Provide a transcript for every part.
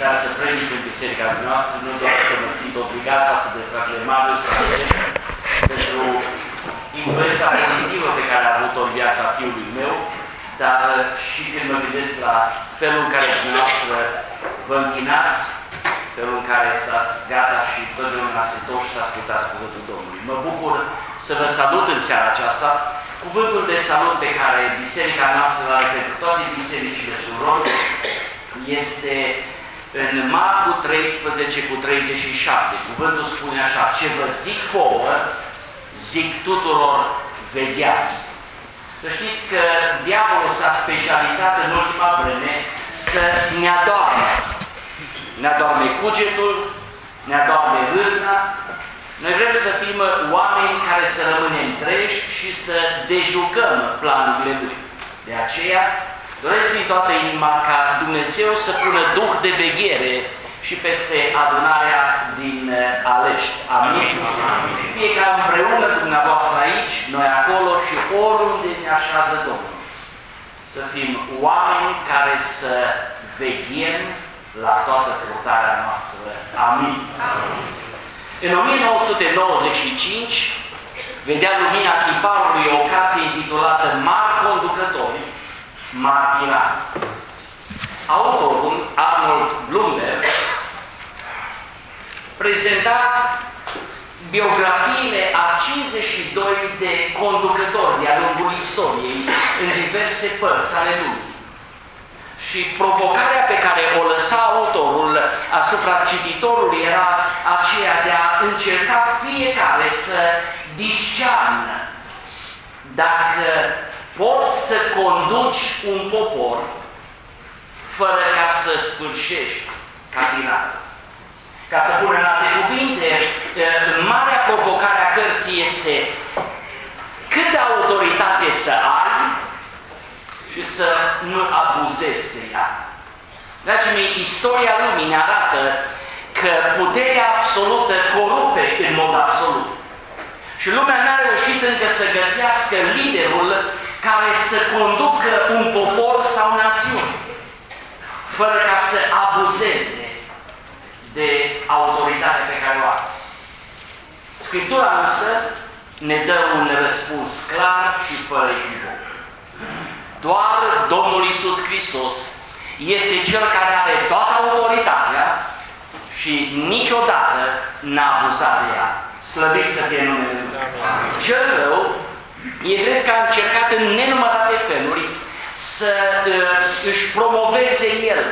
invitat să predic în biserica noastră, nu doar că mă simt obligat față de fratele Marius pentru influența pozitivă pe care a avut-o în viața fiului meu, dar și când mă gândesc la felul în care dumneavoastră vă închinați, felul în care stați gata și totdeauna se toși să ascultați Cuvântul Domnului. Mă bucur să vă salut în seara aceasta. Cuvântul de salut pe care biserica noastră are pentru toate bisericile surori este în Marcu 13 cu 37. Cuvântul spune așa, ce vă zic pouă, zic tuturor, vegheați. Să știți că diavolul s-a specializat în ultima vreme să ne adorme. Ne adorme cugetul, ne adorme râvna. Noi vrem să fim oameni care să rămânem treji și să dejucăm planurile Lui. De aceea, doresc din toată inima ca Dumnezeu să pună duh de veghere și peste adunarea din uh, Alești. Amin? Amin. Fie ca împreună cu dumneavoastră aici, noi acolo și oriunde ne așează Domnul. Să fim oameni care să veghem la toată căutarea noastră. Amin. Amin. În 1995 vedea lumina tiparului o carte intitulată Mari conducători, martirani. Autorul, Arnold Bloomberg, prezenta biografiile a 52 de conducători de-a lungul istoriei în diverse părți ale lumii. Și provocarea pe care o lăsa autorul asupra cititorului era aceea de a încerca fiecare să discearnă dacă poți să conduci un popor fără ca să sfârșești catinarul. Ca să pun în alte cuvinte, marea provocare a cărții este cât de autoritate să ai și să nu abuzezi de ea. Dragii mei, istoria lumii ne arată că puterea absolută corupe în mod absolut. Și lumea n-a reușit încă să găsească liderul care să conducă un popor sau națiune, fără ca să abuzeze de autoritate pe care o are. Scriptura însă ne dă un răspuns clar și fără echivoc. Doar Domnul Isus Hristos este Cel care are toată autoritatea și niciodată n-a abuzat de ea. Slăvit să fie numele Lui. Cel rău e drept că a încercat în nenumărate feluri să uh, își promoveze el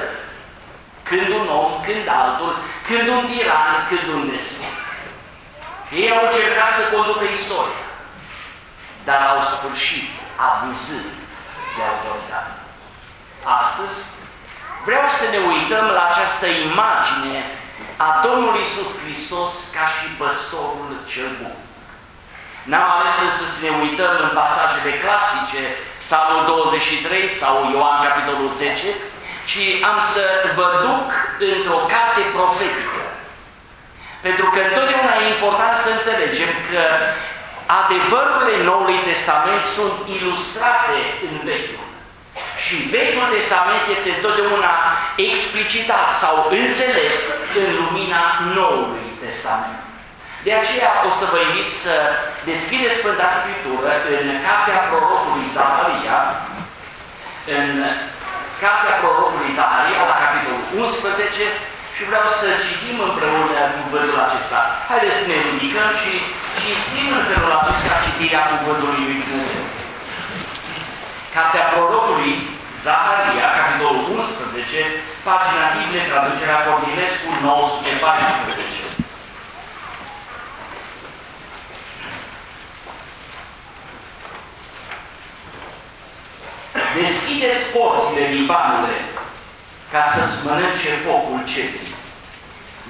când un om, când altul, când un tiran, când un despot. Ei au încercat să conducă istoria, dar au sfârșit abuzând de autoritate. Astăzi vreau să ne uităm la această imagine a Domnului Isus Hristos ca și păstorul cel bun. N-am ales însă să ne uităm în pasajele clasice, Psalmul 23 sau Ioan capitolul 10, ci am să vă duc într-o carte profetică. Pentru că întotdeauna e important să înțelegem că adevărurile Noului Testament sunt ilustrate în Vechiul. Și Vechiul Testament este întotdeauna explicitat sau înțeles în lumina Noului Testament. De aceea o să vă invit să deschideți Sfânta Scriptură în cartea prorocului Zaharia, în cartea prorocului Zaharia, la capitolul 11, și vreau să citim împreună cuvântul acesta. Haideți să ne ridicăm și cinstim în felul acesta citirea cuvântului lui Dumnezeu. Cartea prorocului Zaharia, capitolul 11, pagina Biblie, traducerea Cornilescu 914. Deschideți porțile Libanului ca să-ți mănânce focul cedrii.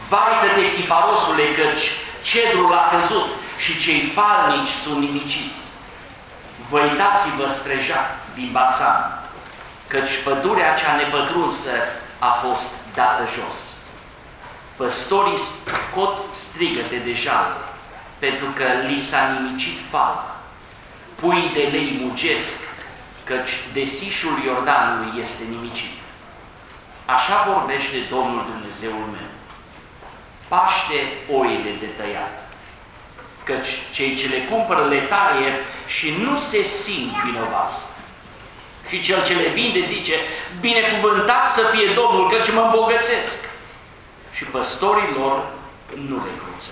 Vai de te, chiparosule, căci cedrul a căzut și cei falnici sunt nimiciți. Văitați-vă streja din Basan, căci pădurea cea nepătrunsă a fost dată jos. Păstorii scot strigăte de jale, pentru că li s-a nimicit fala. Pui de lei mugesc căci desișul Iordanului este nimicit. Așa vorbește Domnul Dumnezeul meu. Paște oile de tăiat, căci cei ce le cumpără le taie și nu se simt vinovați. Și cel ce le vinde zice, binecuvântat să fie Domnul, căci mă îmbogățesc. Și păstorii lor nu le cruță.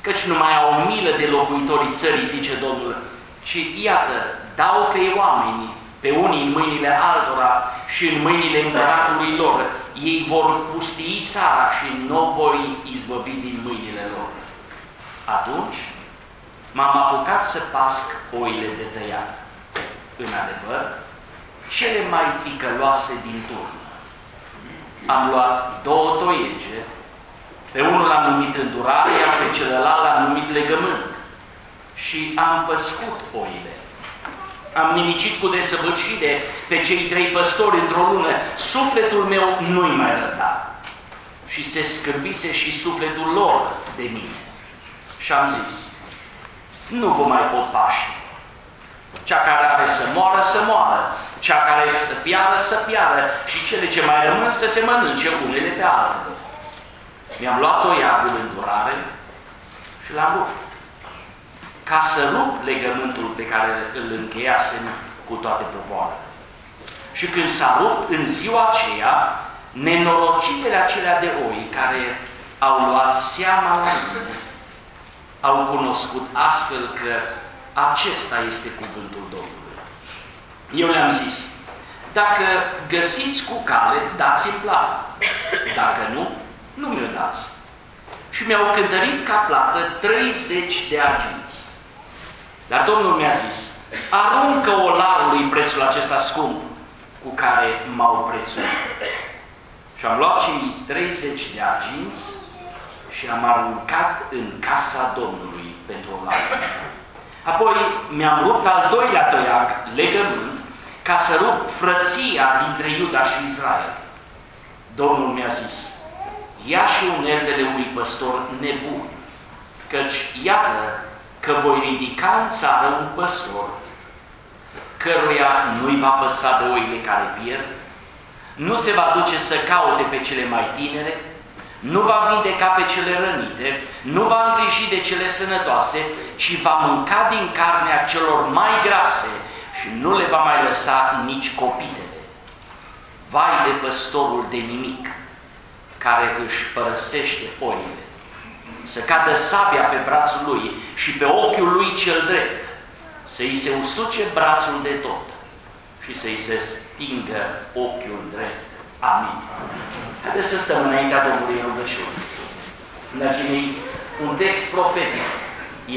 Căci nu mai au milă de locuitorii țării, zice Domnul, ci iată, dau pe oameni, pe unii în mâinile altora și în mâinile împăratului lor. Ei vor pustii țara și nu voi izbăvi din mâinile lor. Atunci m-am apucat să pasc oile de tăiat. În adevăr, cele mai ticăloase din turn. Am luat două toiege, pe unul l-am numit îndurare, iar pe celălalt l-am numit legământ. Și am păscut oile. Am nimicit cu desăvârșire pe cei trei păstori într-o lună. Sufletul meu nu-i mai răda. Și se scârbise și sufletul lor de mine. Și am zis, nu vă mai pot pași. Cea care are să moară, să moară. Cea care să piară, să piară. Și cele ce mai rămân să se mănânce unele pe altele. Mi-am luat o iagul în durare și l-am rupt. Ca să rup legământul pe care îl încheiasem cu toate propoarele. Și când s-a rupt în ziua aceea, nenorocitele acelea de oi care au luat seama la mine, au cunoscut astfel că acesta este cuvântul Domnului. Eu le-am zis, dacă găsiți cu cale, dați-mi plată. Dacă nu, nu mi-o dați. Și mi-au cântărit ca plată 30 de arginți. Dar Domnul mi-a zis, aruncă olarului prețul acesta scump cu care m-au prețuit. Și am luat cei 30 de arginți și am aruncat în casa Domnului pentru olar. Apoi mi-am rupt al doilea toiac, legământ, ca să rup frăția dintre Iuda și Israel. Domnul mi-a zis, ia și uneltele unui păstor nebun, căci iată că voi ridica în țară un păstor căruia nu-i va păsa de oile care pierd, nu se va duce să caute pe cele mai tinere, nu va vindeca pe cele rănite, nu va îngriji de cele sănătoase, ci va mânca din carnea celor mai grase și nu le va mai lăsa nici copitele. Vai de păstorul de nimic, care își părăsește oile, să cadă sabia pe brațul lui și pe ochiul lui cel drept, să îi se usuce brațul de tot și să îi se stingă ochiul drept. Amin. Haideți să stăm înaintea Domnului în rugăciune. Dragii un text profetic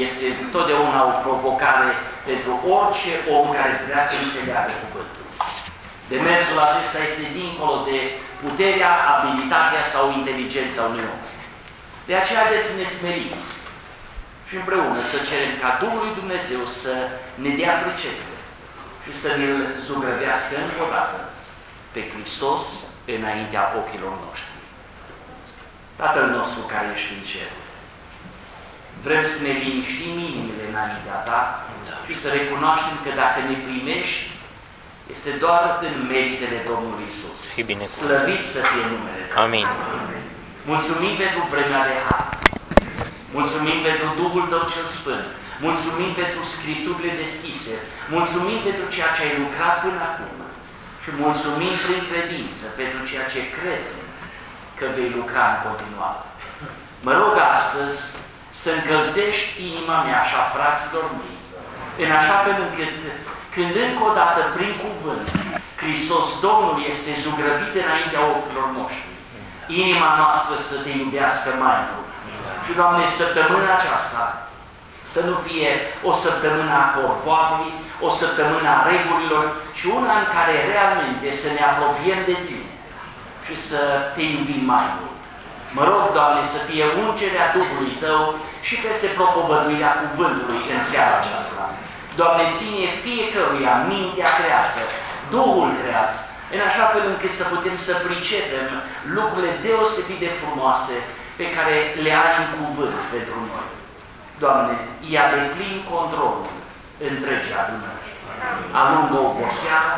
este totdeauna o provocare pentru orice om care vrea să înțeleagă cuvântul. Demersul acesta este dincolo de puterea, abilitatea sau inteligența unui om. De aceea de să ne smerim și împreună să cerem ca Duhul lui Dumnezeu să ne dea pricepere și să ne-L zugrăvească încă o dată pe Hristos înaintea ochilor noștri. Tatăl nostru care ești în cer, vrem să ne liniștim inimile înaintea Ta da. și să recunoaștem că dacă ne primești, este doar în meritele Domnului Isus. Slăvit să fie numele Tău. Amin. Mulțumim pentru vremea de har. Mulțumim pentru Duhul Tău cel Sfânt. Mulțumim pentru Scripturile deschise. Mulțumim pentru ceea ce ai lucrat până acum. Și mulțumim prin credință pentru ceea ce credem că vei lucra în continuare. Mă rog astăzi să încălzești inima mea și a fraților mei, în așa fel încât, când încă o dată, prin cuvânt, Hristos Domnul este zugrăvit înaintea ochilor noștri, inima noastră să te iubească mai mult. Și, Doamne, săptămâna aceasta să nu fie o săptămână a corvoarei, o săptămână a regulilor și una în care realmente să ne apropiem de Tine și să Te iubim mai mult. Mă rog, Doamne, să fie ungerea Duhului Tău și peste propovăduirea cuvântului în seara aceasta. Doamne, ține fiecăruia mintea creasă, Duhul creas, în așa fel încât să putem să pricepem lucrurile deosebit de frumoase pe care le ai în cuvânt pentru noi. Doamne, ia de plin controlul întregii adunări. Alungă oboseala,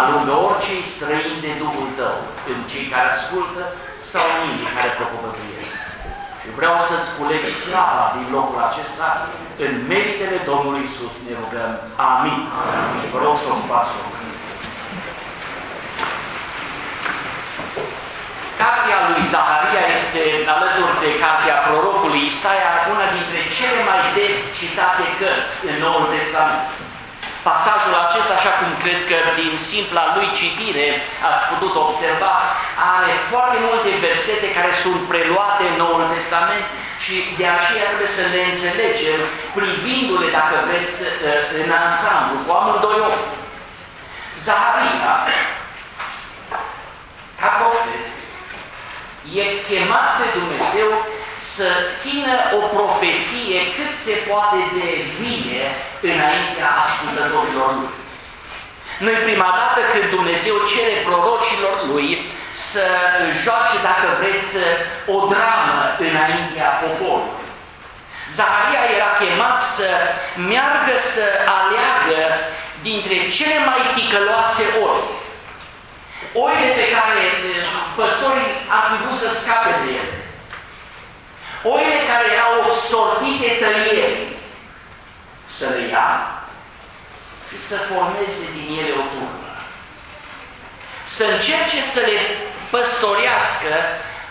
alungă orice străin de Duhul Tău în cei care ascultă sau în ei care propovăduiesc. Și vreau să-ți culegi slava din locul acesta în meritele Domnului Isus ne rugăm. Amin. Amin. Vă rog să ocupați Cartea lui Zaharia este, alături de cartea prorocului Isaia, una dintre cele mai des citate cărți în Noul Testament. Pasajul acesta, așa cum cred că din simpla lui citire ați putut observa, are foarte multe versete care sunt preluate în Noul Testament și de aceea trebuie să le înțelegem privindu-le, dacă vreți, în ansamblu, cu amândoi ochi. Zaharia, ca profet, e chemat de Dumnezeu să țină o profeție cât se poate de bine înaintea ascultătorilor lui. Noi prima dată când Dumnezeu cere prorocilor lui să joace, dacă vreți, o dramă înaintea poporului. Zaharia era chemat să meargă să aleagă dintre cele mai ticăloase oi. Oile pe care păstorii ar fi să scape de ele. Oile care erau sortite tăieri să le ia și să formeze din ele o turnă. Să încerce să le păstorească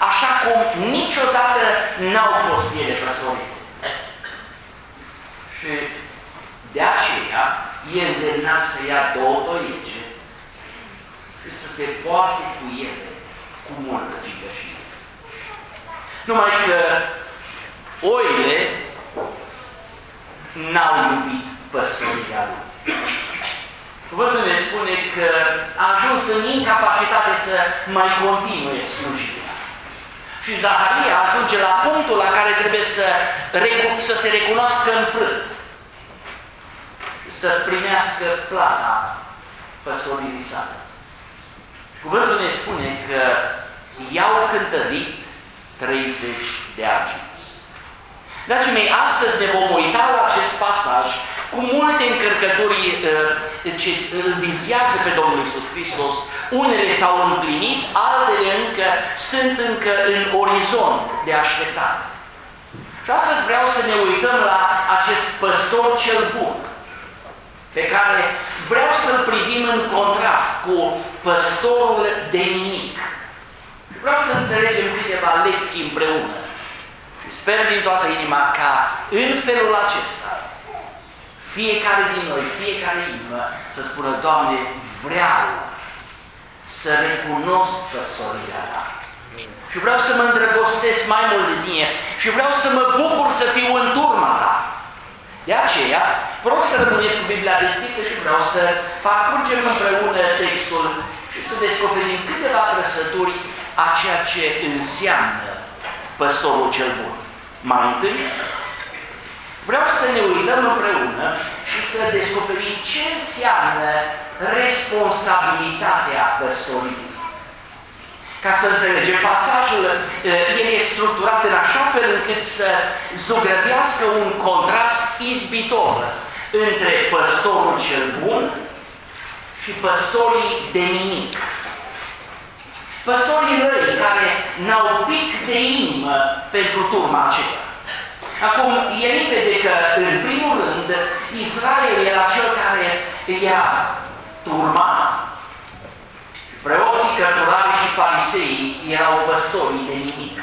așa cum niciodată n-au fost ele păstorite. Și de aceea e îndemnat să ia două toiece și să se poarte cu ele cu multă gigășie. Numai că oile n-au iubit păstoria lui. Cuvântul ne spune că a ajuns în incapacitate să mai continue slujirea. Și Zaharia ajunge la punctul la care trebuie să, să se recunoască frânt. Să primească plata păstoririi sale. Cuvântul ne spune că i-au cântărit 30 de arginți. Dragii mei, astăzi ne vom uita la acest pasaj cu multe încărcături uh, ce îl vizează pe Domnul Isus Hristos. Unele s-au împlinit, altele încă sunt încă în orizont de așteptare. Și astăzi vreau să ne uităm la acest păstor cel bun, pe care vreau să-l privim în contrast cu păstorul de nimic. Vreau să înțelegem câteva lecții împreună. Și sper din toată inima ca în felul acesta fiecare din noi, fiecare inimă să spună, Doamne, vreau să recunosc păsorirea Ta. Și vreau să mă îndrăgostesc mai mult de tine și vreau să mă bucur să fiu în turma Ta. De aceea, vă rog să rămâneți cu Biblia deschisă și vreau să parcurgem împreună textul și să descoperim câteva trăsături a ceea ce înseamnă păstorul cel bun. Mai întâi, vreau să ne uităm împreună și să descoperim ce înseamnă responsabilitatea păstorii. Ca să înțelegem pasajul, el e structurat în așa fel încât să zugrăvească un contrast izbitor între păstorul cel bun și păstorii de nimic. Păstorii răi care n-au pic de inimă pentru turma aceea. Acum, e limpede că, în primul rând, Israel era cel care ia turma, preoții, cărturari și farisei erau păstorii de nimic.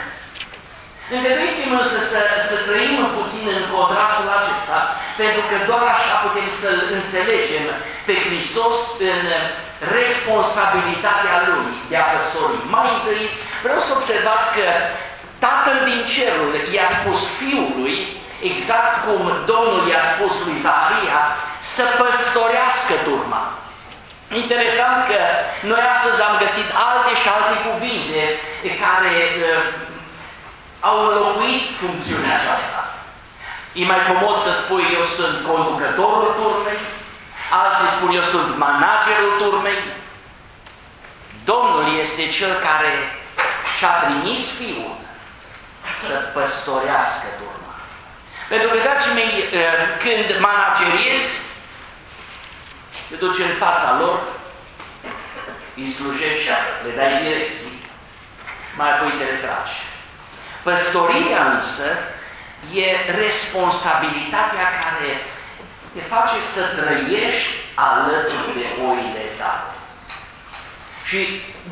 Îngăduiți-mă însă să, să trăim puțin în contrastul acesta, pentru că doar așa putem să-L înțelegem pe Hristos în responsabilitatea Lui de a păstori. Mai întâi, vreau să observați că Tatăl din cerul i-a spus Fiului, exact cum Domnul i-a spus lui Zaharia, să păstorească turma. Interesant că noi astăzi am găsit alte și alte cuvinte care uh, au înlocuit funcțiunea aceasta. E mai comod să spui eu sunt conducătorul turmei, alții spun eu sunt managerul turmei. Domnul este cel care și-a trimis Fiul să păstorească turma. Pentru că, dragii mei, ă, când manageriezi, te duci în fața lor îi slujești, le dai direcții, mai apoi te retragi. Păstorirea însă e responsabilitatea care te face să trăiești alături de oile tale. Și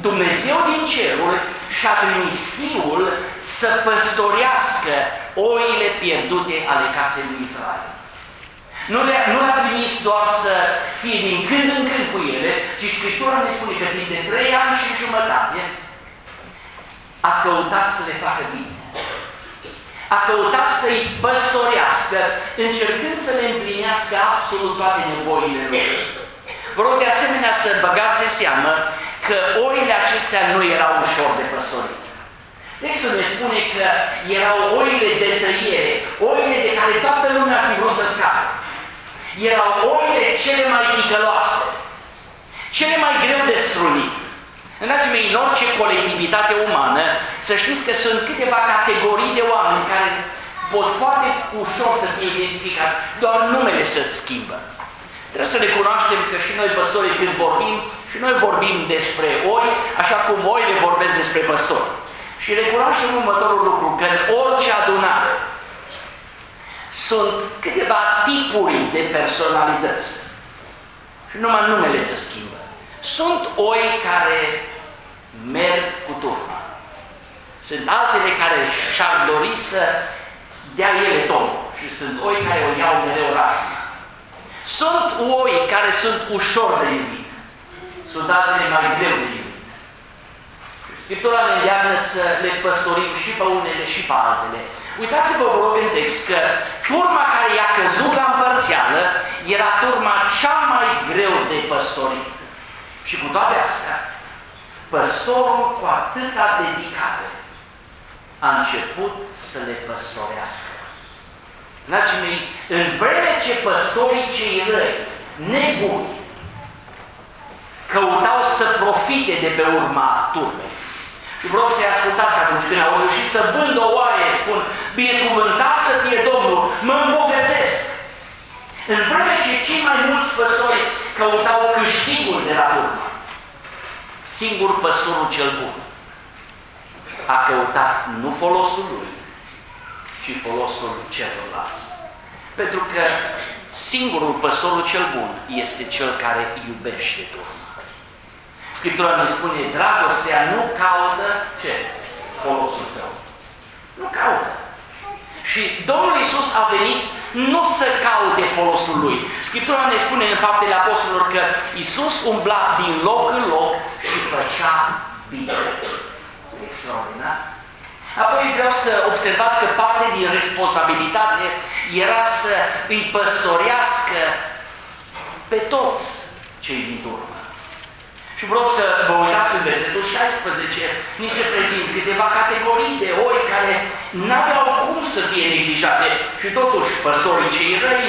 Dumnezeu din cerul și-a trimis Fiul să păstorească oile pierdute ale casei lui Israel. Nu le-a nu le trimis doar să fie din când în când cu ele, ci Scriptura ne spune că din de trei ani și jumătate a căutat să le facă bine. A căutat să-i păstorească, încercând să le împlinească absolut toate nevoile lui. Vă rog de asemenea să băgați de seamă că oile acestea nu erau ușor de păstorit. Textul ne spune că erau oile de tăiere, oile de care toată lumea ar fi vrut să scape. Erau oile cele mai ticăloase, cele mai greu de strunit. Dragii mei, în orice colectivitate umană, să știți că sunt câteva categorii de oameni care pot foarte ușor să fie identificați, doar numele se schimbă. Trebuie să recunoaștem că și noi păstorii când vorbim, și noi vorbim despre oi, așa cum oile vorbesc despre păstori. Și recunoaștem următorul lucru, că în orice adunare sunt câteva tipuri de personalități. Și numai numele se schimbă. Sunt oi care merg cu turma. Sunt altele care și-ar dori să dea ele tot. Și sunt oi care o iau mereu rasmă. Sunt oi care sunt ușor de iubit. Sunt altele mai greu de iubit. Scriptura ne îndeamnă să le păstorim și pe unele și pe altele. Uitați-vă, vă rog, în text că turma care i-a căzut la împărțeală era turma cea mai greu de păstorit. Și cu toate astea, păstorul cu atâta dedicare a început să le păstorească. Dragii mei, în vreme ce păstorii cei răi, nebuni, căutau să profite de pe urma turmei. Și vreau să-i ascultați atunci când au reușit să vândă o oaie, spun, binecuvântat să fie Domnul, mă îmbogățesc. În vreme ce cei mai mulți păstori căutau câștigul de la urmă, singur păstorul cel bun a căutat nu folosul lui, ci folosul celorlalți. Pentru că singurul păsorul cel bun este cel care iubește turma. Scriptura ne spune, dragostea nu caută ce? Folosul său. Nu caută. Și Domnul Isus a venit nu să caute folosul Lui. Scriptura ne spune în faptele apostolilor că Isus umbla din loc în loc și făcea bine. Extraordinar. Apoi vreau să observați că parte din responsabilitate era să îi păstorească pe toți cei din turmă. Și vreau să vă uitați în versetul 16, ni se prezint câteva categorii de oi care n-aveau cum să fie neglijate și totuși păstorii cei răi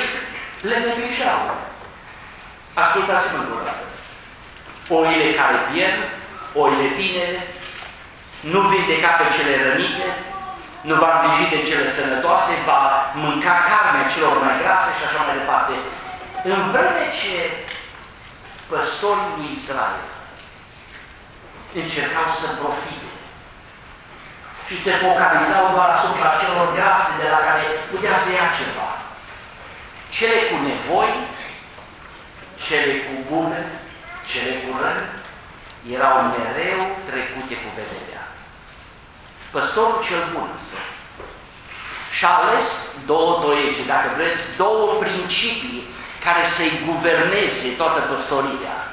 le neglijau. Ascultați-mă încă Oile care pierd, oile tinere, nu vindeca pe cele rănite, nu va îngriji de cele sănătoase, va mânca carnea celor mai grase și așa mai departe. În vreme ce păstorii lui Israel încercau să profite și se focalizau doar asupra celor grase de la care putea să ia ceva. Cele cu nevoi, cele cu bune, cele cu răni, erau mereu trecute cu vederea. Păstorul cel bun însă și-a ales două toiege, dacă vreți, două principii care să-i guverneze toată păstorirea.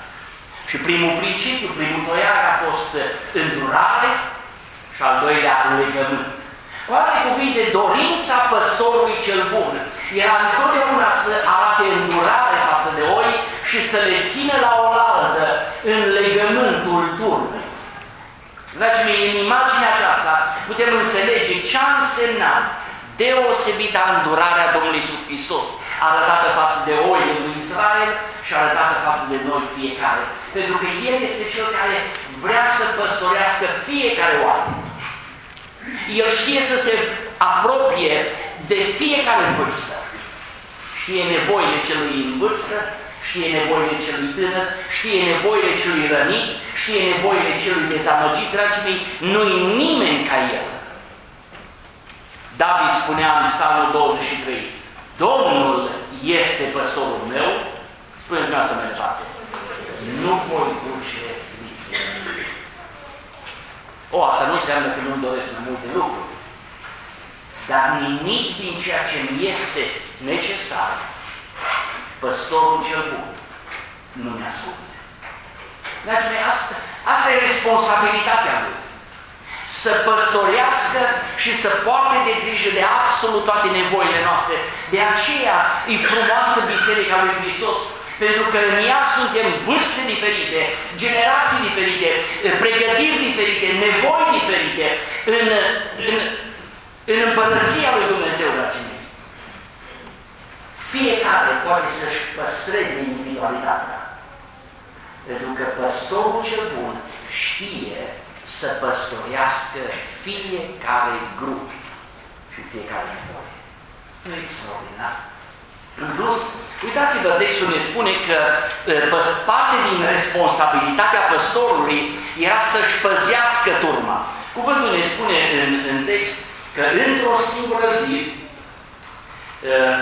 Și primul principiu, primul toiac a fost îndurare și al doilea legământ. Cu alte cuvinte, dorința păstorului cel bun era întotdeauna să arate îndurare față de oi și să le țină la oaltă în legământul turmei. Dragii mei, în imaginea aceasta putem înțelege ce a însemnat deosebită îndurarea Domnului Iisus Hristos, arătată față de oi lui Israel și arătată față de noi fiecare. Pentru că El este Cel care vrea să păstorească fiecare oameni. El știe să se apropie de fiecare vârstă. Știe nevoile celui în vârstă, știe nevoile celui tânăr, știe nevoile celui rănit, știe nevoile celui dezamăgit, dragii mei, nu-i nimeni ca el. David spunea în Psalmul 23, Domnul este păsorul meu, spuneți mea să merg toate. Nu voi duce lipsă. O, asta nu înseamnă că nu-mi doresc multe lucruri. Dar nimic din ceea ce mi este necesar, păstorul cel bun nu mi-ascunde. Dragii mei, asta, asta e responsabilitatea lui. Să păstorească și să poarte de grijă de absolut toate nevoile noastre. De aceea e frumoasă Biserica lui Hristos, pentru că în ea suntem vârste diferite, generații diferite, pregătiri diferite, nevoi diferite în, în, în împărăția lui Dumnezeu, dragii mei. Fiecare poate să-și păstreze individualitatea. Pentru că păstorul cel bun știe să păstorească fiecare grup și fiecare nevoie. Nu e extraordinar? În plus, uitați-vă, textul ne spune că parte din responsabilitatea păstorului era să-și păzească turma. Cuvântul ne spune în, în text că într-o singură zi, uh,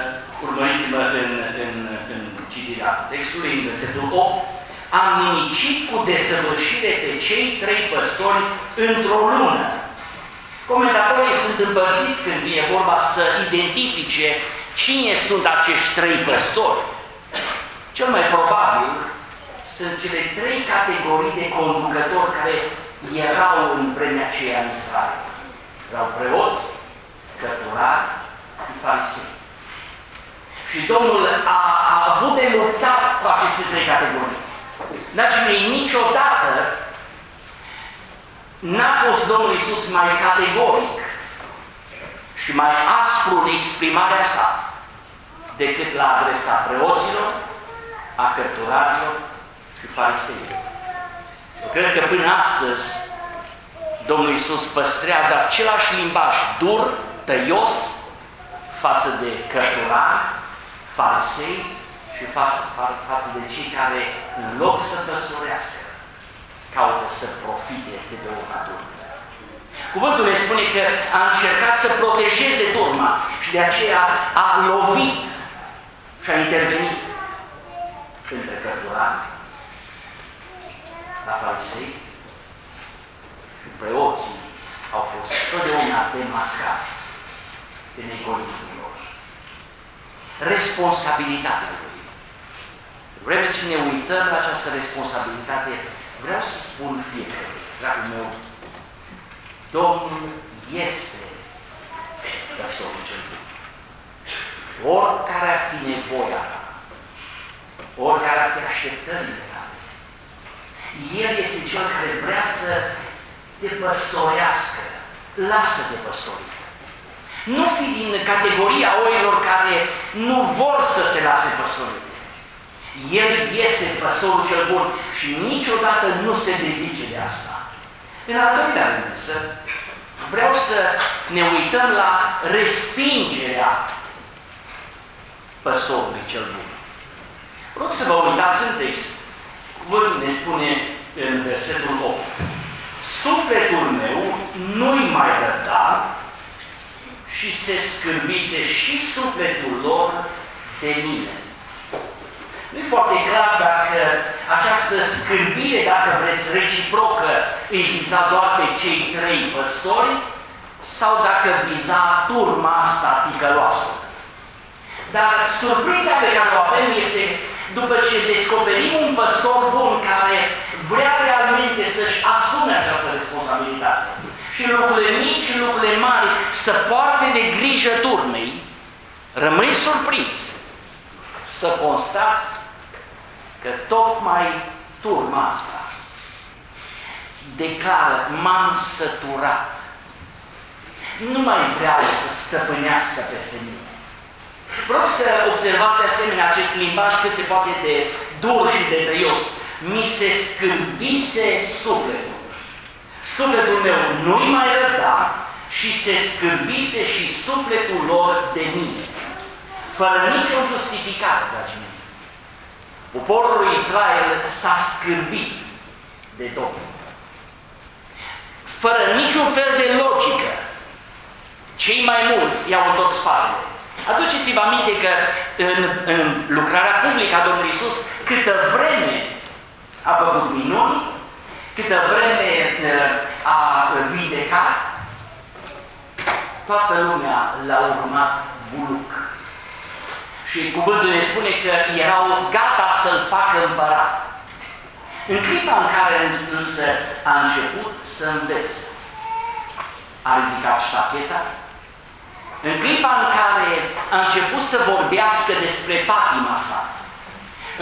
urmăriți-mă în, în, în citirea textului, în versetul 8, am nimicit cu desăvârșire pe cei trei păstori într-o lună. Comentatorii sunt împărțiți când vine vorba să identifice cine sunt acești trei păstori. Cel mai probabil sunt cele trei categorii de conducători care erau în vremea aceea în Israel. Erau preoți, cărturari și farisei. Și Domnul a, a avut de luptat cu aceste trei categorii. Dragii mei, niciodată n-a fost Domnul Isus mai categoric și mai aspru în exprimarea sa decât la adresa preoților, a cărturarilor și fariseilor. Eu cred că până astăzi Domnul Isus păstrează același limbaj dur, tăios, față de cărturari, farisei și față, față de cei care, în loc să păstorească, caută să profite de pe urma turmei. Cuvântul ne spune că a încercat să protejeze turma și de aceea a lovit și a intervenit între cărturani, la farisei și preoții au fost totdeauna demascați de egoismul lor. Responsabilitatea lui. Vreme ce ne uităm la această responsabilitate, vreau să spun fiecare, dragul meu, Domnul este persoanul cel bun. Oricare ar fi nevoia ta, oricare ar fi așteptările tale, El este Cel care vrea să te păstorească. Lasă-te păstorit. Nu fi din categoria oilor care nu vor să se lase păstorit. El este păsorul cel bun și niciodată nu se dezice de asta. În al doilea rând, însă, vreau să ne uităm la respingerea păsorului cel bun. Rog să vă uitați în text. Cuvântul ne spune în versetul 8. Sufletul meu nu-i mai răda și se scârbise și sufletul lor de mine. Nu e foarte clar dacă această scârbire, dacă vreți, reciprocă, îi viza doar pe cei trei păstori sau dacă viza turma asta ticăloasă. Dar surpriza pe care o avem este după ce descoperim un păstor bun care vrea realmente să-și asume această responsabilitate și în lucrurile mici și în lucrurile mari să poarte de grijă turmei, rămâi surprins să constați că tocmai turma asta declară, m-am săturat. Nu mai vreau să stăpânească peste mine. Vreau să observați asemenea acest limbaj că se poate de dur și de tăios. Mi se scârbise sufletul. Sufletul meu nu-i mai răda și se scârbise și sufletul lor de mine. Fără nicio justificare, dragii mei. Poporul lui Israel s-a scârbit de Domnul. Fără niciun fel de logică, cei mai mulți i-au întors spatele. Aduceți-vă aminte că în, în lucrarea publică a Domnului Isus, câtă vreme a făcut minuni, câtă vreme uh, a vindecat, toată lumea l-a urmat buluc. Și cuvântul ne spune că erau gata să-l facă împărat. În clipa în care însă a început să învețe, a ridicat ștacheta, în clipa în care a început să vorbească despre patima sa,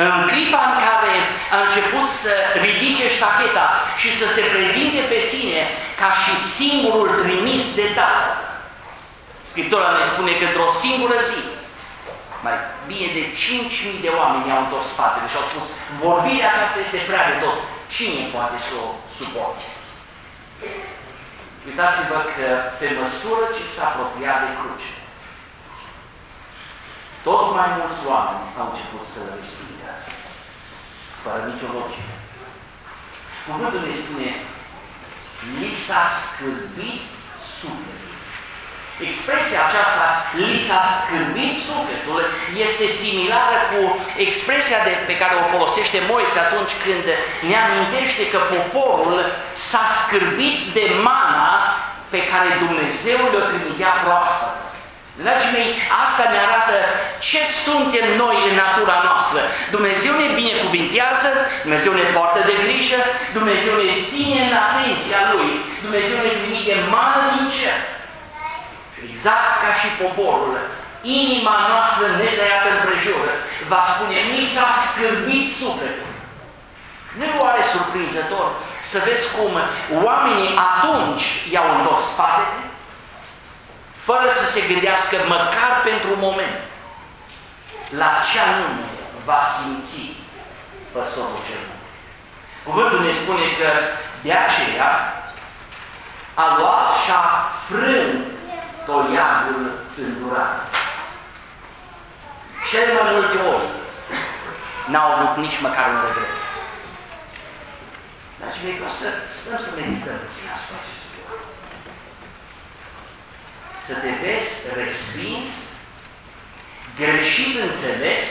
în clipa în care a început să ridice ștacheta și să se prezinte pe sine ca și singurul trimis de Tatăl, Scriptura ne spune că într-o singură zi, mai bine de 5.000 de oameni i-au întors spatele și au spus, vorbirea aceasta este prea de tot. Cine poate să o suporte? Uitați-vă că pe măsură ce s-a apropiat de cruce, tot mai mulți oameni au început să-L respingă, fără nicio logică. Cuvântul ne spune, li s-a scârbit sufletul. Expresia aceasta, li s-a scârbit sufletul, este similară cu expresia de, pe care o folosește Moise atunci când ne amintește că poporul s-a scârbit de mana pe care Dumnezeu le-o trimitea proaspătă. Dragii mei, asta ne arată ce suntem noi în natura noastră. Dumnezeu ne binecuvintează, Dumnezeu ne poartă de grijă, Dumnezeu ne ține în atenția Lui, Dumnezeu ne trimite mană din cer. Exact ca și poporul, inima noastră netăiată împrejur va spune, mi s-a scârbit sufletul. Nu e oare surprinzător să vezi cum oamenii atunci i-au întors spatele, fără să se gândească măcar pentru un moment la ce anume va simți păsorul cel bun. Cuvântul ne spune că de aceea a luat și a frânt toiagul îndurat. Cel mai multe ori n-au avut nici măcar un regret. Dar ce vreau să stăm să medităm puțin asupra acestui lucru. Să te vezi respins, greșit înțeles,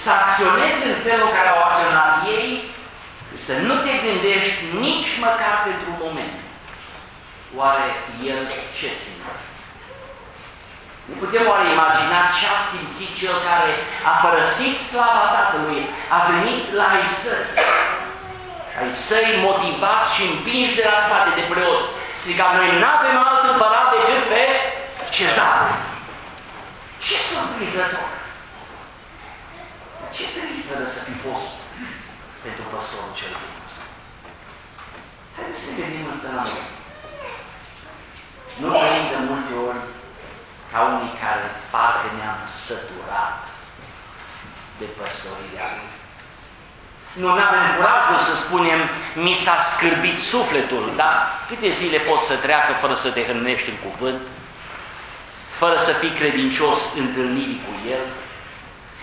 să acționezi în felul care au acționat ei, să nu te gândești nici măcar pentru un moment Oare el ce simte? Nu putem oare imagina ce a simțit cel care a părăsit slava Tatălui, a venit la ai săi, ai săi motivați și împinși de la spate de preoți, striga, noi nu avem alt împărat decât pe cezar. Ce surprizător! Ce trist să fi fost pentru păstorul cel bun. Haideți să ne gândim însă la noi. Nu trăim de multe ori ca unii care parcă ne-am săturat de păstorirea Lui. Nu avem curajul să spunem, mi s-a scârbit sufletul, da? Câte zile poți să treacă fără să te hrănești în cuvânt, fără să fii credincios întâlnirii cu El,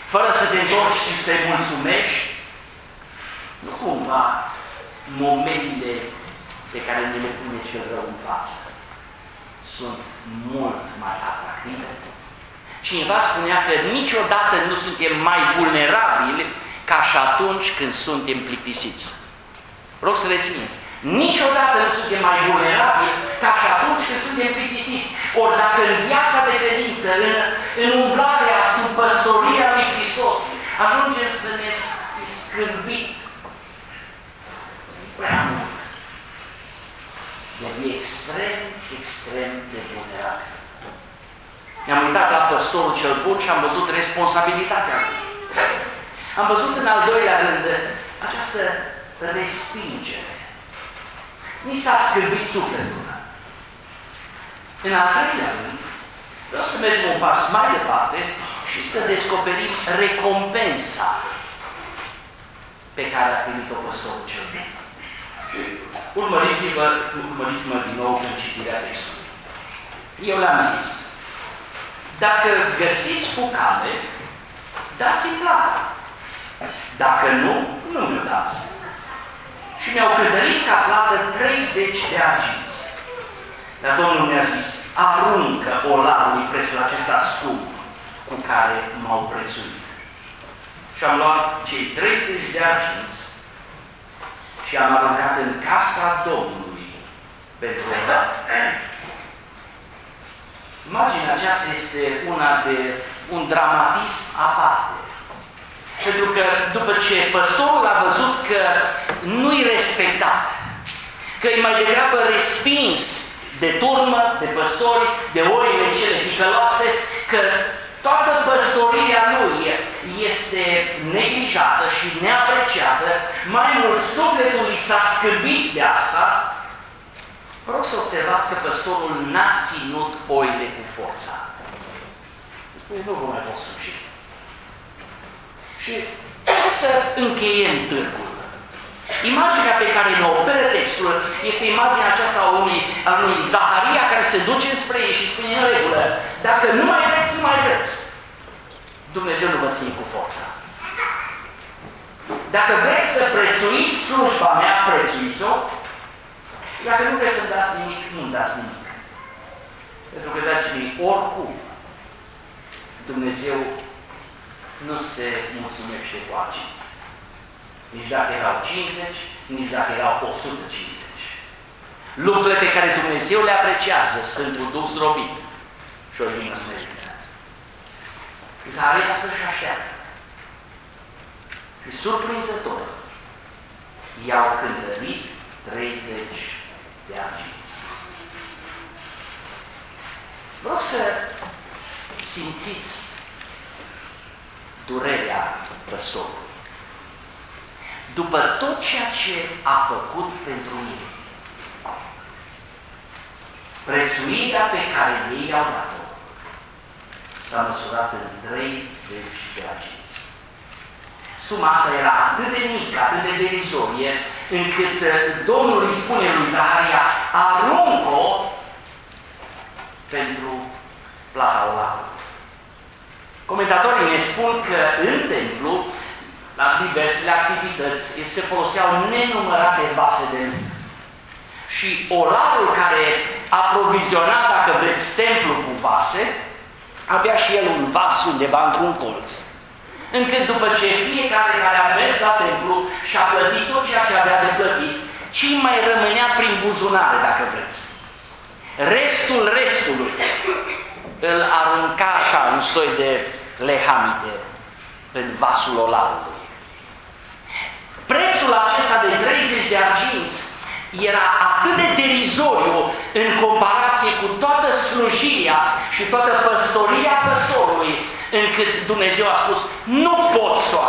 fără să te întorci și să te mulțumești? Nu cumva momentele pe care ne le pune cel rău în față sunt mult mai atractive. Cineva spunea că niciodată nu suntem mai vulnerabili ca și atunci când suntem plictisiți. Rog să rețineți. Niciodată nu suntem mai vulnerabili ca și atunci când suntem plictisiți. Ori dacă în viața de credință, în, în umblarea sub păstorirea lui Hristos, ajungem să ne scârbit prea mult e extrem, extrem de vulnerabil. Ne-am uitat la păstorul cel bun și am văzut responsabilitatea lui. Am văzut în al doilea rând această respingere. Ni s-a scârbit sufletul. În al treilea rând, vreau să mergem un pas mai departe și să descoperim recompensa pe care a primit-o păstorul cel bun. Urmăriți-vă urmăriți din nou în citirea textului. Eu le-am zis, dacă găsiți cu cale, dați-i plata. Dacă nu, nu mi dați. și mi-au cântărit ca plată 30 de arginți. Dar Domnul mi-a zis, aruncă olarului prețul acesta scump cu care m-au prețuit. Și am luat cei 30 de arginți și am aruncat în casa Domnului pentru olar. Imaginea aceasta este una de un dramatism aparte. Pentru că după ce păstorul a văzut că nu-i respectat, că e mai degrabă respins de turmă, de păstori, de oile cele ticăloase, că toată păstorirea lui este neglijată și neapreciată, mai mult sufletul lui s-a scârbit de asta, vă rog să observați că păstorul n-a ținut oile cu forța. Spune, nu vă mai pot suși. Și trebuie să încheiem târgul. Imaginea pe care ne oferă textul este imaginea aceasta a unui, a unui Zaharia care se duce spre ei și spune în regulă, dacă nu mai vreți, nu mai vreți. Dumnezeu nu vă ține cu forța. Dacă vreți să prețuiți slujba mea, prețuiți-o. Dacă nu vreți să-mi dați nimic, nu-mi dați nimic. Pentru că, dragii mei, oricum, Dumnezeu nu se mulțumește cu acinți. Nici dacă erau 50, nici dacă erau 150. Lucrurile pe care Dumnezeu le apreciază sunt un duc zdrobit și o inimă smerită. Zaharia stă și așteaptă. Și surprinzător, i-au cântărit 30 de arginți. Vreau să simțiți durerea păstorului. După tot ceea ce a făcut pentru ei, prețuirea pe care ei au dat-o s-a măsurat în 30 de agenți. Suma asta era atât de mică, atât de derizorie, încât uh, Domnul îi spune lui Zaharia, aruncă-o pentru plata olarului. Comentatorii ne spun că în templu, la diversele activități, se foloseau nenumărate vase de lemn. Și olarul care aproviziona, dacă vreți, templu cu vase, avea și el un vas undeva într-un colț. Încât după ce fiecare care a mers la templu și-a plătit tot ceea ce avea de plătit, ce mai rămânea prin buzunare, dacă vreți. Restul restului îl arunca așa un soi de lehamite în vasul olarului. Prețul acesta de 30 de arginți era atât de derizoriu în comparație cu toată slujirea și toată păstoria păstorului, încât Dumnezeu a spus, nu pot să o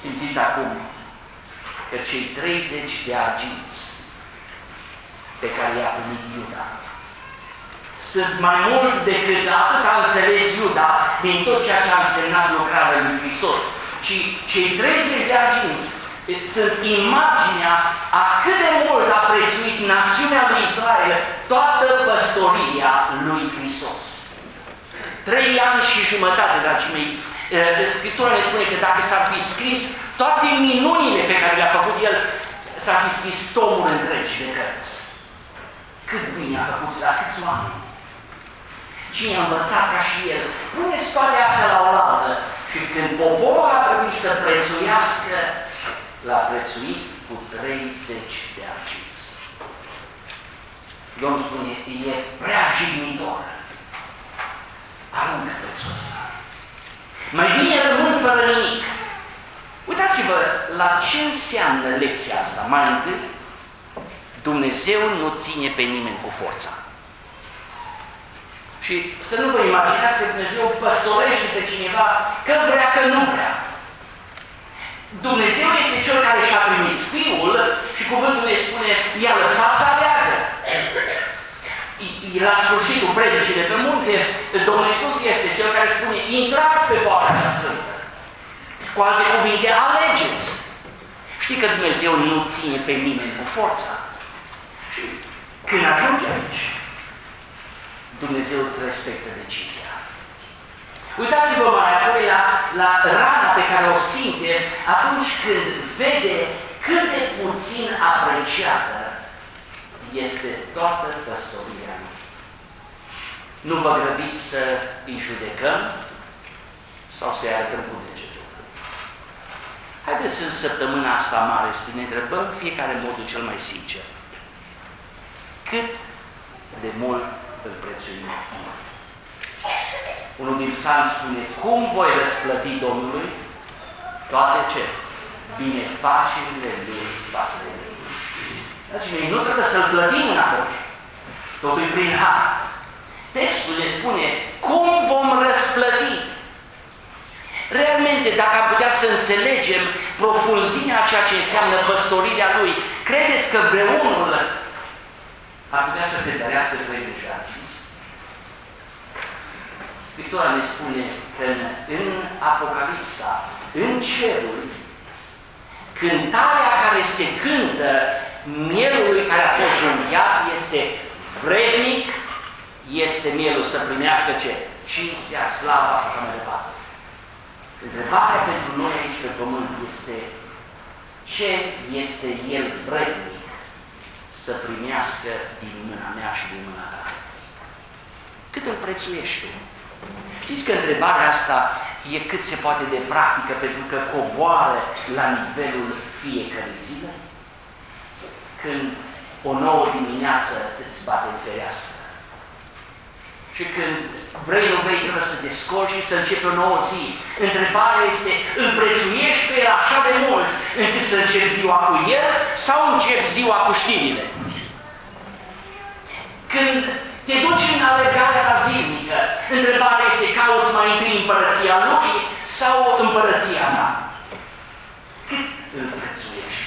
Simțiți acum că cei 30 de arginți pe care i-a primit Iuda sunt mai mult decât atât a înțeles Iuda din tot ceea ce a însemnat lucrarea lui Hristos, ci cei 30 de arginți sunt imaginea a cât de mult a prețuit națiunea lui Israel toată păstoria lui Hristos. Trei ani și jumătate, dragii mei, Scriptura ne spune că dacă s-ar fi scris toate minunile pe care le-a făcut El, s-ar fi scris tomul întregi de cărți. Cât bine a făcut la câți oameni. Cine a învățat ca și El? Puneți toate astea la oaltă și când poporul a trebuit să prețuiască, l-a prețuit cu 30 de arginți. Domnul spune, e prea jignitor. Aruncă prețul ăsta. Mai bine rămân fără nimic. Uitați-vă la ce înseamnă lecția asta. Mai întâi, Dumnezeu nu ține pe nimeni cu forța. Și să nu vă imaginați că Dumnezeu păstorește pe cineva că vrea, că nu vrea. Dumnezeu este Cel care și-a trimis Fiul și cuvântul ne spune, i-a lăsat să aleagă. La sfârșitul predicii de pe munte, Domnul Iisus este Cel care spune, intrați pe poarta cea sfântă. Cu alte cuvinte, alegeți. Știi că Dumnezeu nu ține pe nimeni cu forța. Și când ajunge aici, Dumnezeu îți respectă decizia. Uitați-vă mai apoi la, la rana pe care o simte atunci când vede cât de puțin apreciată este toată păstoria lui. Nu vă grăbiți să îi judecăm sau să-i arătăm cu degetul. Haideți în săptămâna asta mare să ne întrebăm fiecare modul cel mai sincer. Cât de mult îl prețuim. Unul din psalm spune, cum voi răsplăti Domnului toate ce? Binefacerile Lui față de mine. Deci nu trebuie să-L plătim înapoi. Totul prin har. Textul ne spune cum vom răsplăti. Realmente, dacă am putea să înțelegem profunzimea a ceea ce înseamnă păstorirea Lui, credeți că vreunul ar putea să cântărească 30 de ani? Scriptura ne spune că în, în Apocalipsa, în cerul, cântarea care se cântă mielului care a fost junghiat este vrednic, este mielul să primească ce? Cinstea, slava și așa mai departe. Întrebarea pentru noi aici pe pământ este ce este el vrednic să primească din mâna mea și din mâna ta? Cât îl prețuiești tu? Știți că întrebarea asta e cât se poate de practică pentru că coboară la nivelul fiecărei zile? Când o nouă dimineață îți bate în fereastră. Și când vrei, nu vrei, trebuie să descurci și să începi o nouă zi. Întrebarea este, îl prețuiești pe el așa de mult încât să începi ziua cu el sau începi ziua cu știrile? Când te duci în alergarea ta zilnică. Întrebarea este, cauți mai întâi împărăția Lui sau împărăția ta? Cât îl prețuiești?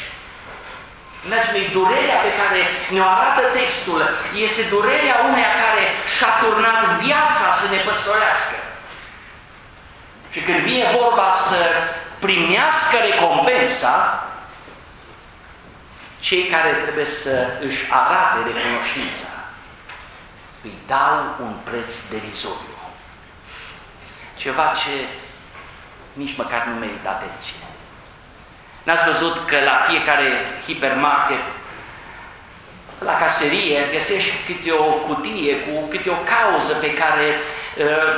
Dragii durerea pe care ne-o arată textul este durerea uneia care și-a turnat viața să ne păstorească. Și când vine vorba să primească recompensa, cei care trebuie să își arate recunoștința îi dau un preț derizoriu. Ceva ce nici măcar nu merită atenție. N-ați văzut că la fiecare hipermarket, la caserie, găsești câte o cutie cu câte o cauză pe care uh,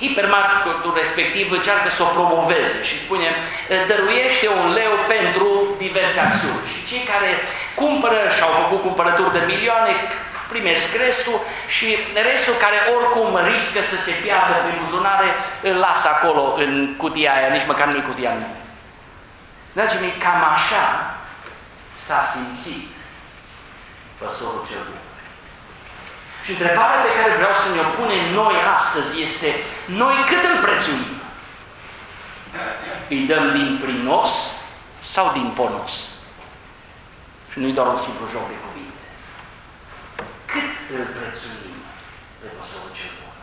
hipermarketul respectiv încearcă să o promoveze și spune uh, dăruiește un leu pentru diverse acțiuni. Și cei care cumpără și au făcut cumpărături de milioane primesc restul și restul care oricum riscă să se piardă prin buzunare, îl lasă acolo în cutia aia, nici măcar nu-i cutia mea. Dragii mei, cam așa s-a simțit păsorul cel bun. Și întrebarea pe care vreau să ne o punem noi astăzi este, noi cât îl prețuim? Îi dăm din prinos sau din ponos? Și nu-i doar un simplu joc de cuvinte cât îl prețuim pe păsărul cel bun.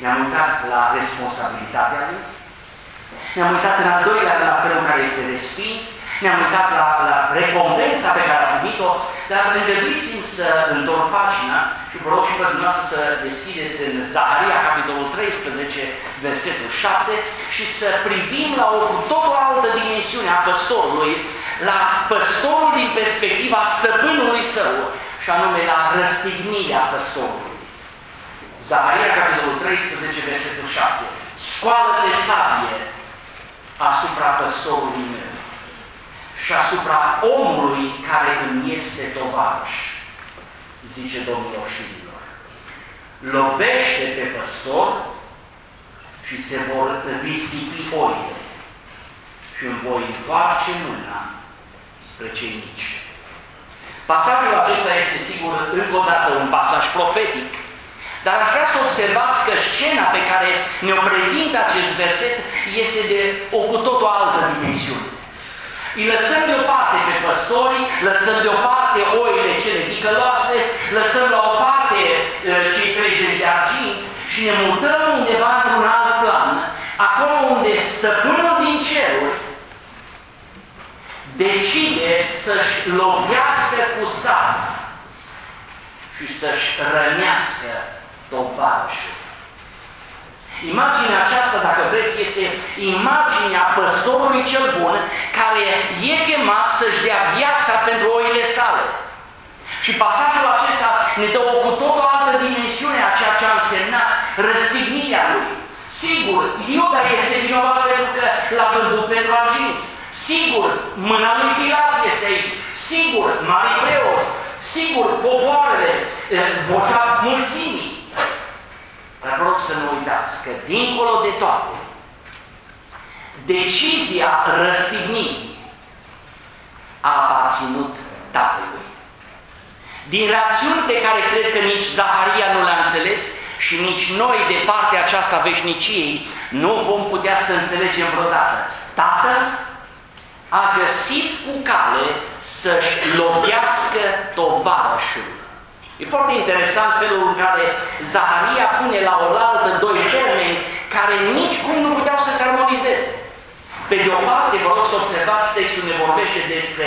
Ne-am uitat la responsabilitatea lui, ne-am uitat în al doilea la felul în care este respins, ne-am uitat la, la recompensa pe care a primit-o, dar îngăduiți-mi să întorc pagina și vă rog și pe dumneavoastră să deschideți în Zaharia, capitolul 13, versetul 7 și să privim la o cu totul altă dimensiune a păstorului, la păstorul din perspectiva stăpânului său, și anume la răstignirea păstorului. Zaharia, capitolul 13, versetul 7. Scoală-te sabie asupra păstorului meu și asupra omului care îmi este tovarăș, zice Domnul oștirilor. Lovește pe păstor și se vor risipi oile și îmi voi întoarce mâna spre cei mici. Pasajul acesta este, sigur, încă o dată un pasaj profetic, dar aș vrea să observați că scena pe care ne-o prezintă acest verset este de o cu totul altă dimensiune. Îi lăsăm deoparte pe păstori, lăsăm deoparte oile cele ticăloase, lăsăm la o parte uh, cei 30 de arginți și ne mutăm undeva într-un alt plan, acolo unde stăpânul din ceruri decide să-și lovească cu sabia și să-și rănească tovarășul. Imaginea aceasta, dacă vreți, este imaginea păstorului cel bun care e chemat să-și dea viața pentru oile sale. Și pasajul acesta ne dă o cu tot o altă dimensiune a ceea ce a însemnat răstignirea lui. Sigur, Iuda este vinovat pentru că l-a vândut pentru arginți. Sigur, mâna lui Pilat este aici. Sigur, mari preoți. Sigur, popoarele, eh, vocea mulțimii. Dar rog să nu uitați că dincolo de toate, decizia răstignirii a aparținut Tatălui. Din rațiuni pe care cred că nici Zaharia nu le-a înțeles și nici noi de partea aceasta veșniciei nu vom putea să înțelegem vreodată. Tatăl a găsit cu cale să-și lovească tovarășul. E foarte interesant felul în care Zaharia pune la oaltă doi termeni care nici cum nu puteau să se armonizeze. Pe de o parte, vă rog să observați, textul ne vorbește despre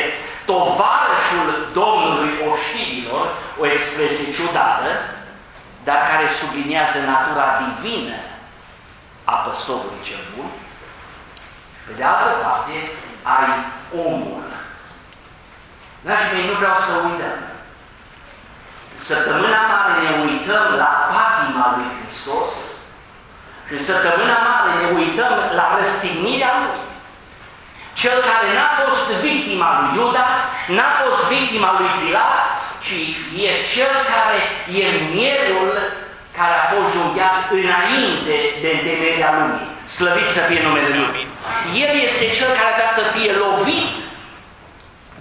tovarășul Domnului oștirilor, o expresie ciudată, dar care subliniază natura divină a păstorului cel bun. Pe de altă parte, ai omul. Dragii mei, nu vreau să uităm. Săptămâna mare ne uităm la patima lui Hristos și săptămâna mare ne uităm la răstignirea Lui. Cel care n-a fost victima lui Iuda, n-a fost victima lui Pilat, ci e cel care e mierul care a fost junghiat înainte de întemeierea lumii. Slăvit să fie numele Lui. El este cel care avea să fie lovit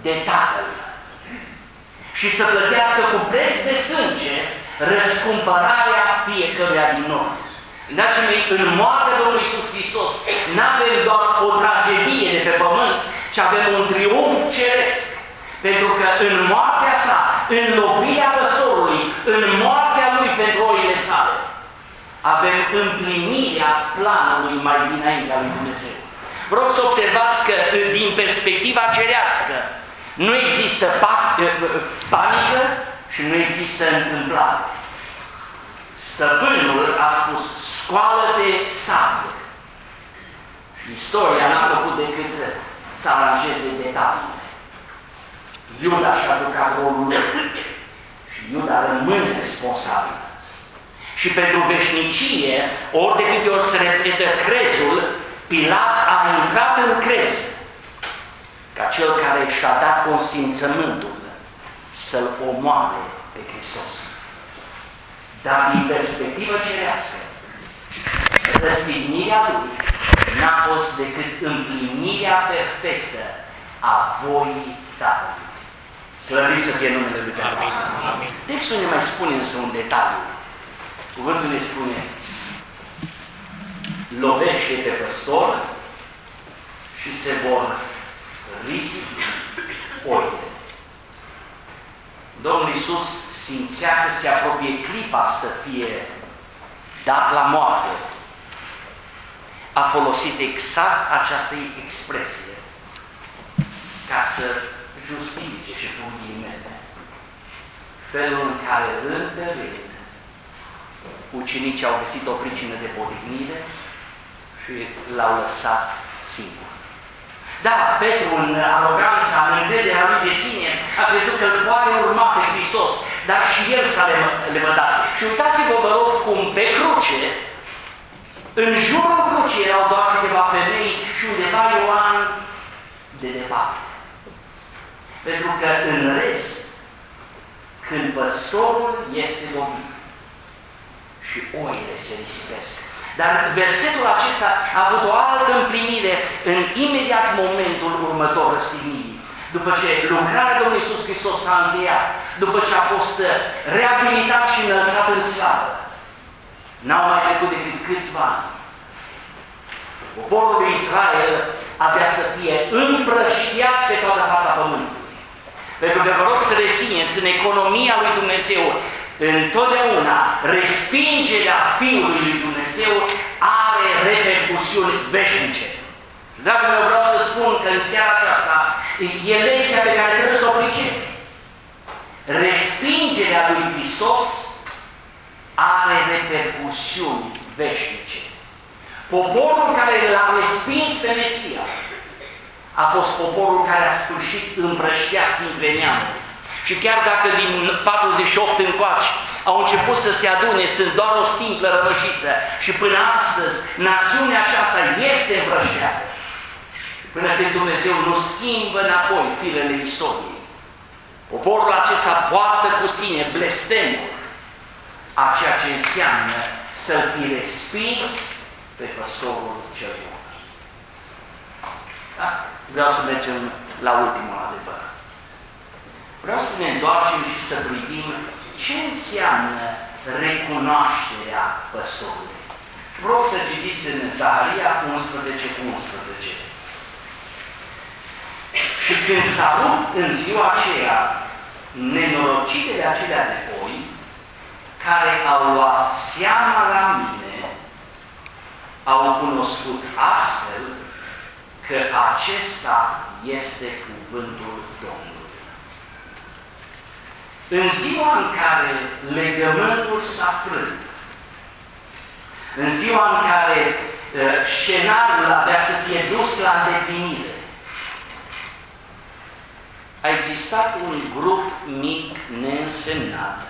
de Tatăl și să plătească cu preț de sânge răscumpărarea fiecăruia din noi. Dragii mei, în moartea Domnului Iisus Hristos nu avem doar o tragedie de pe pământ, ci avem un triumf ceresc. Pentru că în moartea sa, în lovirea păstorului, în moartea lui pentru oile sale, avem împlinirea planului mai dinainte al lui Dumnezeu. Vreau să observați că din perspectiva cerească nu există panică și nu există întâmplare. Stăpânul a spus, scoală-te sabie. Istoria n-a făcut decât să aranjeze detaliile. Iuda și-a jucat rolul lui și Iuda rămâne responsabil. Și pentru veșnicie, ori de câte ori se repetă crezul, Pilat a intrat în crez ca cel care și-a dat consimțământul să-L omoare pe Hristos. Dar din perspectivă cerească, răstignirea Lui n-a fost decât împlinirea perfectă a voii Tatălui. Slăvit să fie numele Lui pentru asta. Textul ne mai spune însă un detaliu. Cuvântul ne spune lovește pe păstor și se vor risipi oile. Domnul Iisus simțea că se apropie clipa să fie dat la moarte. A folosit exact această expresie ca să justifice și pun ghilimele felul în care rând pe rând ucenicii au găsit o pricină de potignire și l-au lăsat singur. Da, Petru, în aroganța, în încrederea lui de sine, a crezut că îl poate urma pe Hristos, dar și el s-a lemădat. Și uitați-vă, vă rog, cum pe cruce, în jurul crucii erau doar câteva femei și undeva Ioan de departe. Pentru că în rest, când păstorul este domnit și oile se risipesc, dar versetul acesta a avut o altă împlinire în imediat momentul următor răstignirii. După ce lucrarea Domnului Iisus Hristos s-a încheiat, după ce a fost reabilitat și înălțat în slavă, n-au mai trecut decât câțiva ani. Poporul lui Israel avea să fie împrăștiat pe toată fața pământului. Pentru că vă rog să rețineți, în economia lui Dumnezeu, întotdeauna respingerea Fiului lui Dumnezeu are repercusiuni veșnice. Dacă mă vreau să spun că în seara aceasta e lecția pe care trebuie să o pricep. Respingerea lui Hristos are repercusiuni veșnice. Poporul care l-a respins pe Mesia a fost poporul care a sfârșit împrășteat dintre neamuri. Și chiar dacă din 48 încoace au început să se adune, sunt doar o simplă rămășiță și până astăzi națiunea aceasta este împrășteată. Până când Dumnezeu nu schimbă înapoi firele istoriei. Poporul acesta poartă cu sine blestemul a ceea ce înseamnă să-l fi respins pe păsorul cel bun. Da? Vreau să mergem la ultimul adevăr. Vreau să ne întoarcem și să privim ce înseamnă recunoașterea păsorului. Vreau să citiți în Zaharia 11 cu 11. Și când s-a rupt în ziua aceea nenorocitele acelea de oi, care au luat seama la mine, au cunoscut astfel că acesta este cuvântul Domnului. În ziua în care legământul s-a frânt, în ziua în care uh, scenariul avea să fie dus la îndeplinire, a existat un grup mic neînsemnat,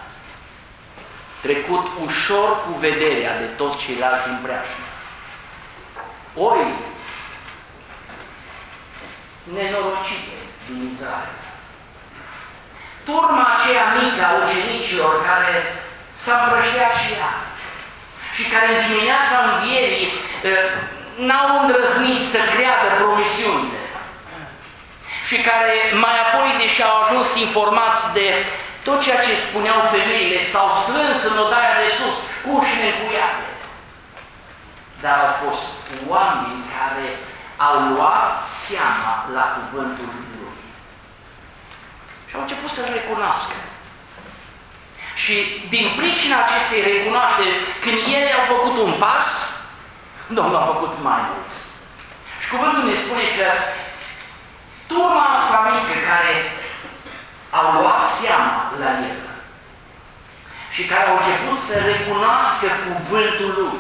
trecut ușor cu vederea de toți ceilalți din preajmă. Oi nenorocite din Israel. Turma aceea mică a ucenicilor care s-a împrășteat și ea și care în dimineața învierii eh, n-au îndrăznit să creadă promisiunile și care mai apoi, deși au ajuns informați de tot ceea ce spuneau femeile, s-au strâns în odaia de sus, cu ușile încuiate. Dar au fost oameni care au luat seama la cuvântul lui. Și au început să-L recunoască. Și din pricina acestei recunoașteri, când ele au făcut un pas, Domnul a făcut mai mulți. Și cuvântul ne spune că turma asta mică care au luat seama la el și care au început să recunoască cuvântul lui,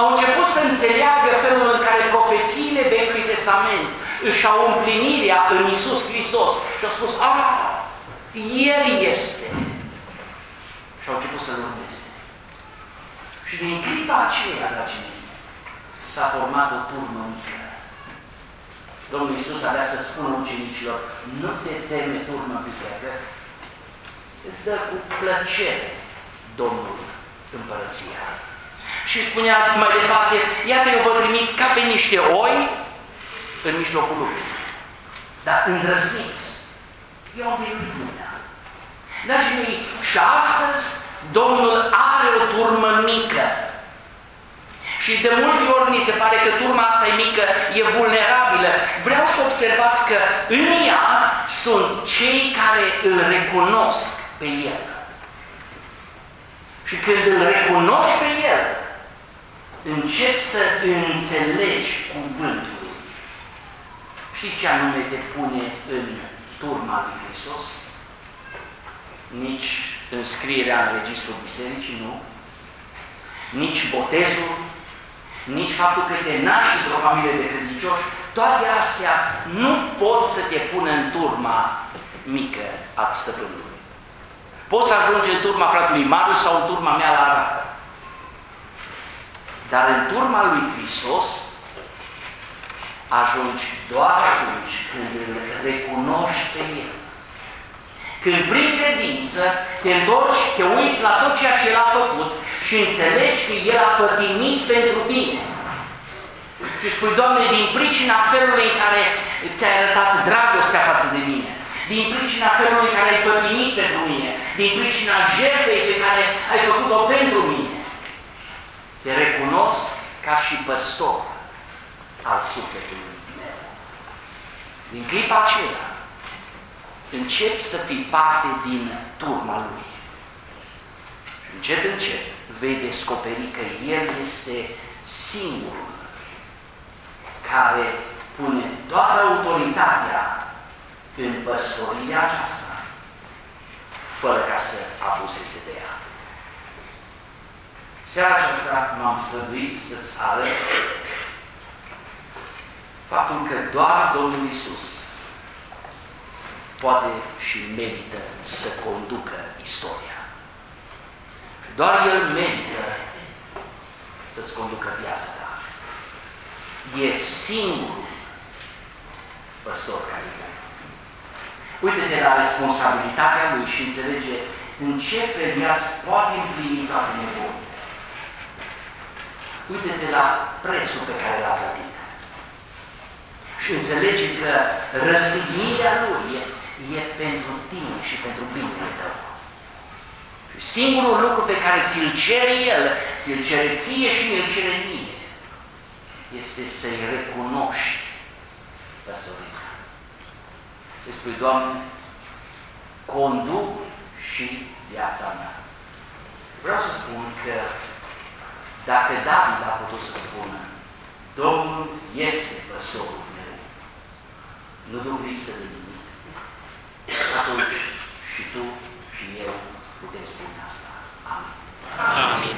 au început să înțeleagă felul în care profețiile Vechiului Testament își au împlinirea în Isus Hristos și au spus, a, El este. Și au început să-L urmeze. Și din clipa aceea, dragii mei, s-a format o turmă mică. Domnul Iisus avea să spună ucenicilor, nu te teme turmă mică, că îți dă cu plăcere Domnul împărăția. Și spunea mai departe, iată eu vă trimit ca pe niște oi în mijlocul lumii. Dar îndrăzniți. Eu am primit lumea. Dragii mei, și astăzi Domnul are o turmă mică. Și de multe ori mi se pare că turma asta e mică, e vulnerabilă. Vreau să observați că în ea sunt cei care îl recunosc pe El. Și când îl recunoști pe El, începi să înțelegi cuvântul. Și ce anume te pune în turma lui Hristos? Nici înscrierea în registrul bisericii, nu. Nici botezul, nici faptul că te naști într-o familie de credincioși, toate astea nu pot să te pună în turma mică a stăpânului. Poți ajunge în turma fratelui Marius sau în turma mea la arată. Dar în turma lui Hristos ajungi doar atunci când îl recunoști pe El. Când prin credință te întorci, te uiți la tot ceea ce El a făcut și înțelegi că El a pătimit pentru tine. Și spui, Doamne, din pricina felului în care ți-ai arătat dragostea față de mine, din pricina felului în care ai pătimit pentru mine, din pricina jertfei pe care ai făcut-o pentru mine, te recunosc ca și păstor al sufletului meu. Din clipa aceea, încep să fii parte din turma lui. Și încet, încet, vei descoperi că El este singurul care pune toată autoritatea în păstoria aceasta, fără ca să abuzeze de ea. Seara aceasta m-am săduit să-ți arăt faptul că doar Domnul Isus poate și merită să conducă istoria. Doar El merită să-ți conducă viața ta. E singurul păstor care e Uite-te la responsabilitatea Lui și înțelege în ce fel ea poate împlini toate nevoile. Uite-te la prețul pe care l-a plătit. Și înțelege că răstignirea Lui e, e pentru tine și pentru binele tău. Și singurul lucru pe care ți-l cere El, ți-l cere ție și mi-l cere mie, este să-i recunoști păstorirea. Să spui, Doamne, conduc și viața mea. Vreau să spun că dacă David a putut să spună, Domnul este păsorul meu, nu duvrisă de nimic, atunci și tu și eu putem spune asta. Amin. Amin.